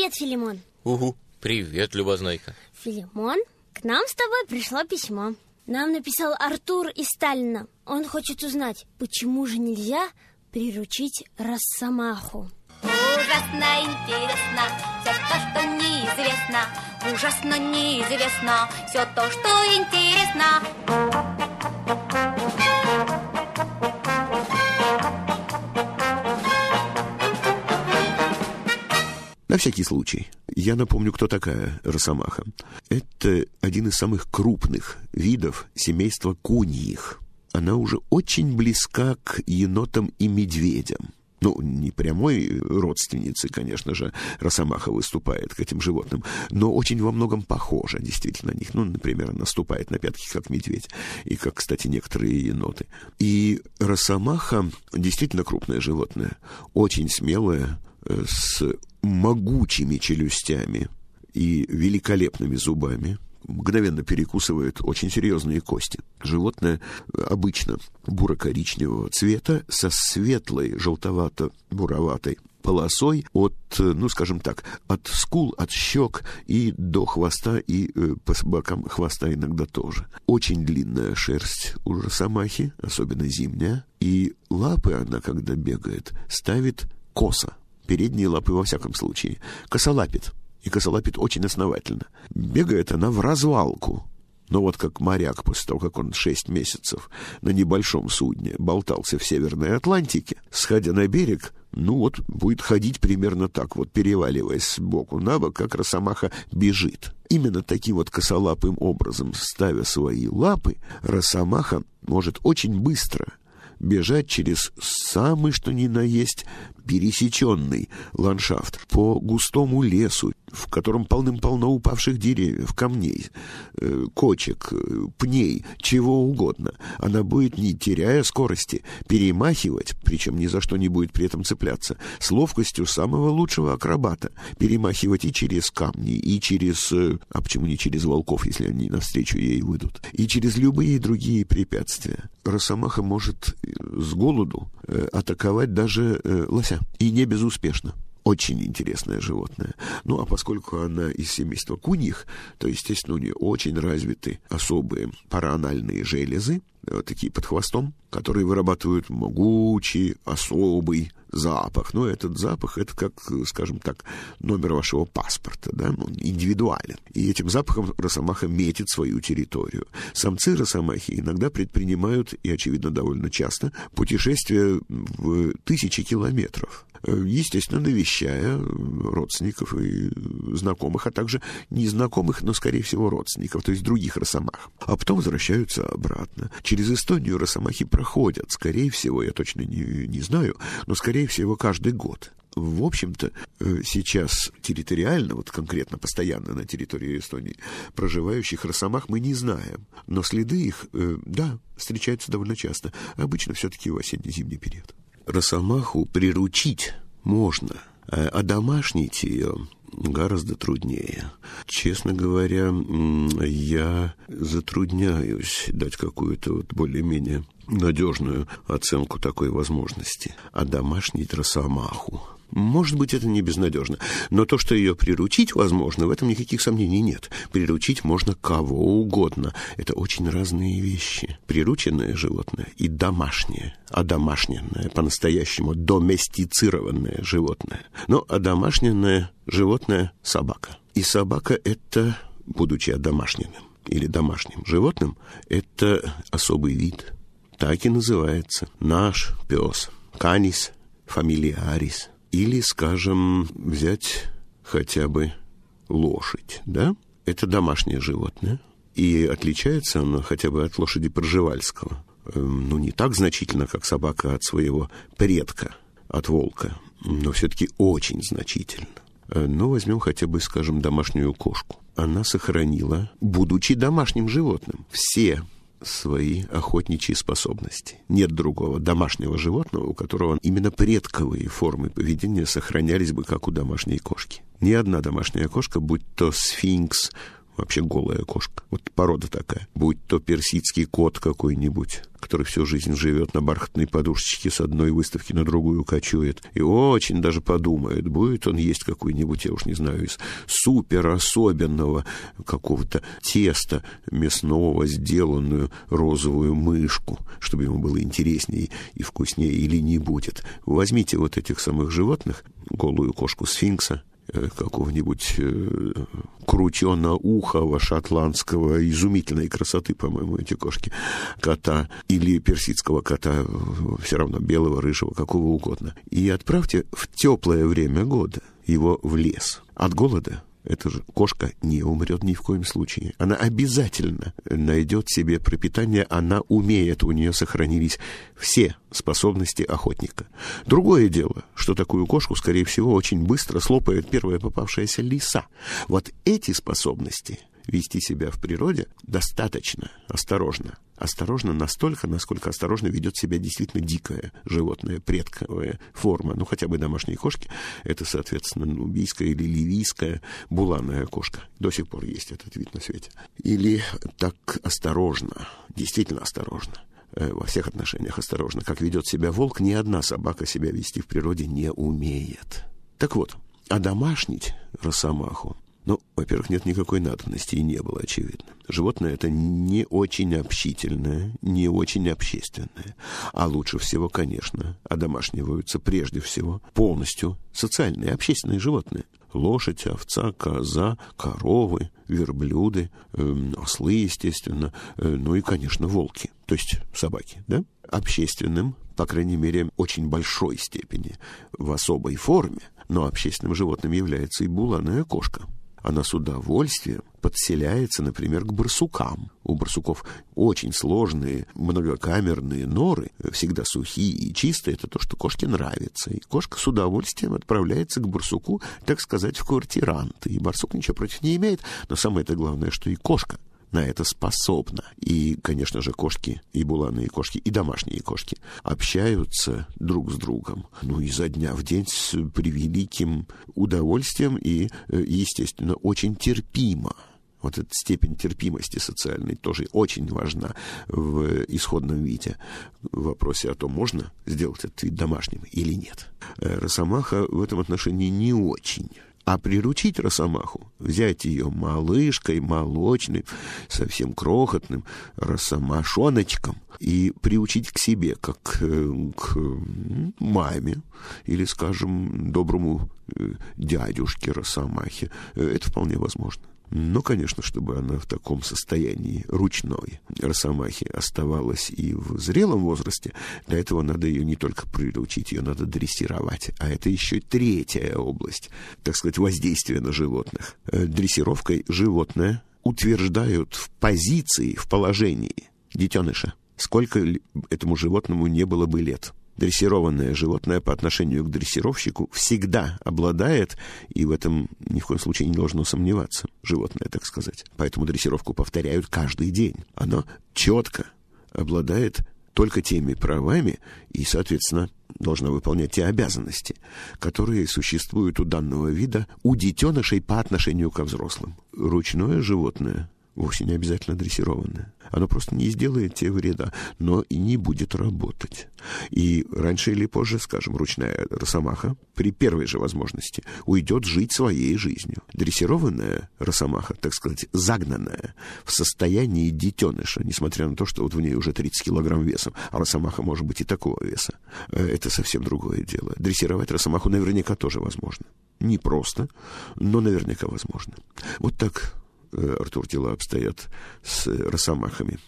Привет, Филимон. Угу, привет, Любознайка. Филимон, к нам с тобой пришло письмо. Нам написал Артур из Сталина. Он хочет узнать, почему же нельзя приручить Росомаху. Ужасно интересно все то, что неизвестно. Ужасно неизвестно все то, что интересно На всякий случай, я напомню, кто такая росомаха. Это один из самых крупных видов семейства куньих. Она уже очень близка к енотам и медведям. Ну, не прямой родственницы, конечно же, Росомаха выступает к этим животным, но очень во многом похожа действительно на них. Ну, например, наступает на пятки, как медведь, и как, кстати, некоторые еноты. И Росомаха действительно крупное животное, очень смелое, э, с могучими челюстями и великолепными зубами, мгновенно перекусывает очень серьезные кости. Животное обычно буро-коричневого цвета со светлой желтовато-буроватой полосой от, ну, скажем так, от скул, от щек и до хвоста, и э, по бокам хвоста иногда тоже. Очень длинная шерсть у росомахи, особенно зимняя, и лапы она, когда бегает, ставит косо передние лапы во всяком случае, косолапит. И косолапит очень основательно. Бегает она в развалку. Но вот как моряк после того, как он шесть месяцев на небольшом судне болтался в Северной Атлантике, сходя на берег, ну вот будет ходить примерно так вот, переваливаясь с боку на бок, как росомаха бежит. Именно таким вот косолапым образом, ставя свои лапы, росомаха может очень быстро бежать через самый что ни на есть пересеченный ландшафт по густому лесу, в котором полным-полно упавших деревьев, камней, э, кочек, э, пней, чего угодно. Она будет, не теряя скорости, перемахивать, причем ни за что не будет при этом цепляться, с ловкостью самого лучшего акробата, перемахивать и через камни, и через... Э, а почему не через волков, если они навстречу ей выйдут? И через любые другие препятствия. Росомаха может с голоду атаковать даже лося, и не безуспешно очень интересное животное. Ну, а поскольку она из семейства куньих, то, естественно, у нее очень развиты особые параанальные железы, вот такие под хвостом, которые вырабатывают могучий, особый запах. Но этот запах, это как, скажем так, номер вашего паспорта, да, он индивидуален. И этим запахом росомаха метит свою территорию. Самцы росомахи иногда предпринимают, и, очевидно, довольно часто, путешествия в тысячи километров естественно, навещая родственников и знакомых, а также незнакомых, но, скорее всего, родственников, то есть других росомах. А потом возвращаются обратно. Через Эстонию росомахи проходят, скорее всего, я точно не, не знаю, но, скорее всего, каждый год в общем-то, э, сейчас территориально, вот конкретно постоянно на территории Эстонии, проживающих росомах мы не знаем. Но следы их, э, да, встречаются довольно часто. Обычно все-таки в осенне-зимний период. Росомаху приручить можно, а домашнить ее гораздо труднее. Честно говоря, я затрудняюсь дать какую-то вот более-менее надежную оценку такой возможности. А домашнить росомаху может быть, это не безнадежно, но то, что ее приручить возможно, в этом никаких сомнений нет. Приручить можно кого угодно. Это очень разные вещи. Прирученное животное и домашнее, а домашнее, по-настоящему доместицированное животное. Но одомашненное животное — собака. И собака — это, будучи одомашненным или домашним животным, это особый вид. Так и называется. Наш пес. Канис фамилиарис. Или, скажем, взять хотя бы лошадь, да? Это домашнее животное, и отличается оно хотя бы от лошади Пржевальского. Эм, ну, не так значительно, как собака от своего предка, от волка, но все-таки очень значительно. Э, но возьмем хотя бы, скажем, домашнюю кошку. Она сохранила, будучи домашним животным, все свои охотничьи способности. Нет другого домашнего животного, у которого именно предковые формы поведения сохранялись бы, как у домашней кошки. Ни одна домашняя кошка, будь то сфинкс, вообще голая кошка. Вот порода такая. Будь то персидский кот какой-нибудь, который всю жизнь живет на бархатной подушечке с одной выставки на другую кочует, и очень даже подумает, будет он есть какой-нибудь, я уж не знаю, из супер особенного какого-то теста мясного сделанную розовую мышку, чтобы ему было интереснее и вкуснее, или не будет. Возьмите вот этих самых животных, голую кошку сфинкса, какого-нибудь э, кручено-ухого шотландского изумительной красоты, по-моему, эти кошки, кота или персидского кота, все равно белого, рыжего, какого угодно. И отправьте в теплое время года его в лес. От голода эта же кошка не умрет ни в коем случае. Она обязательно найдет себе пропитание, она умеет, у нее сохранились все способности охотника. Другое дело, что такую кошку, скорее всего, очень быстро слопает первая попавшаяся лиса. Вот эти способности вести себя в природе достаточно осторожно осторожно настолько, насколько осторожно ведет себя действительно дикое животное, предковая форма. Ну, хотя бы домашние кошки. Это, соответственно, нубийская или ливийская буланая кошка. До сих пор есть этот вид на свете. Или так осторожно, действительно осторожно э, во всех отношениях осторожно. Как ведет себя волк, ни одна собака себя вести в природе не умеет. Так вот, а домашнить росомаху ну, во-первых, нет никакой надобности и не было, очевидно. Животное это не очень общительное, не очень общественное. А лучше всего, конечно, одомашниваются прежде всего полностью социальные, общественные животные. Лошадь, овца, коза, коровы, верблюды, э, ослы, естественно, э, ну и, конечно, волки, то есть собаки, да? Общественным, по крайней мере, очень большой степени, в особой форме, но общественным животным является и буланая кошка – она с удовольствием подселяется, например, к барсукам. У барсуков очень сложные многокамерные норы, всегда сухие и чистые. Это то, что кошке нравится. И кошка с удовольствием отправляется к барсуку, так сказать, в квартиранты. И барсук ничего против не имеет, но самое-то главное, что и кошка на это способна. И, конечно же, кошки, и буланые кошки, и домашние кошки общаются друг с другом, ну, изо дня в день с превеликим удовольствием и, э, естественно, очень терпимо. Вот эта степень терпимости социальной тоже очень важна в исходном виде. В вопросе о том, можно сделать этот вид домашним или нет. Э, Росомаха в этом отношении не очень а приручить росомаху, взять ее малышкой, молочной, совсем крохотным росомашоночком и приучить к себе, как э, к маме или, скажем, доброму э, дядюшке росомахе, э, это вполне возможно. Но, конечно, чтобы она в таком состоянии ручной росомахи оставалась и в зрелом возрасте, для этого надо ее не только приручить, ее надо дрессировать. А это еще третья область, так сказать, воздействия на животных. Э, дрессировкой животное утверждают в позиции, в положении детеныша. Сколько этому животному не было бы лет – дрессированное животное по отношению к дрессировщику всегда обладает, и в этом ни в коем случае не должно сомневаться, животное, так сказать. Поэтому дрессировку повторяют каждый день. Оно четко обладает только теми правами и, соответственно, должно выполнять те обязанности, которые существуют у данного вида у детенышей по отношению ко взрослым. Ручное животное вовсе не обязательно дрессированное. Оно просто не сделает тебе вреда, но и не будет работать. И раньше или позже, скажем, ручная росомаха при первой же возможности уйдет жить своей жизнью. Дрессированная росомаха, так сказать, загнанная в состоянии детеныша, несмотря на то, что вот в ней уже 30 килограмм весом, а росомаха может быть и такого веса, э, это совсем другое дело. Дрессировать росомаху наверняка тоже возможно. Не просто, но наверняка возможно. Вот так Артур, дела обстоят с росомахами.